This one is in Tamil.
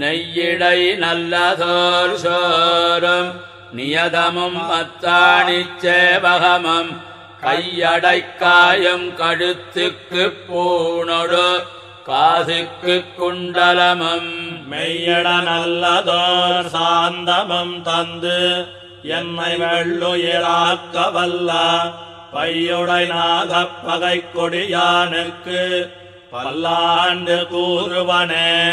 நெய்யிடை நல்லதோர் சோறும் நியதமும் அத்தாணிச் சேவகமும் கையடைக்காயும் கழுத்துக்குப் பூணொடு காதுக்குக் குண்டலமும். மெய்யட நல்லதோர் சாந்தமும் தந்து என்னை வெள்ளுயிராக்க வல்ல பையுடை நாகப்பகை கொடியானுக்கு பல்லாண்டு கூறுவனே.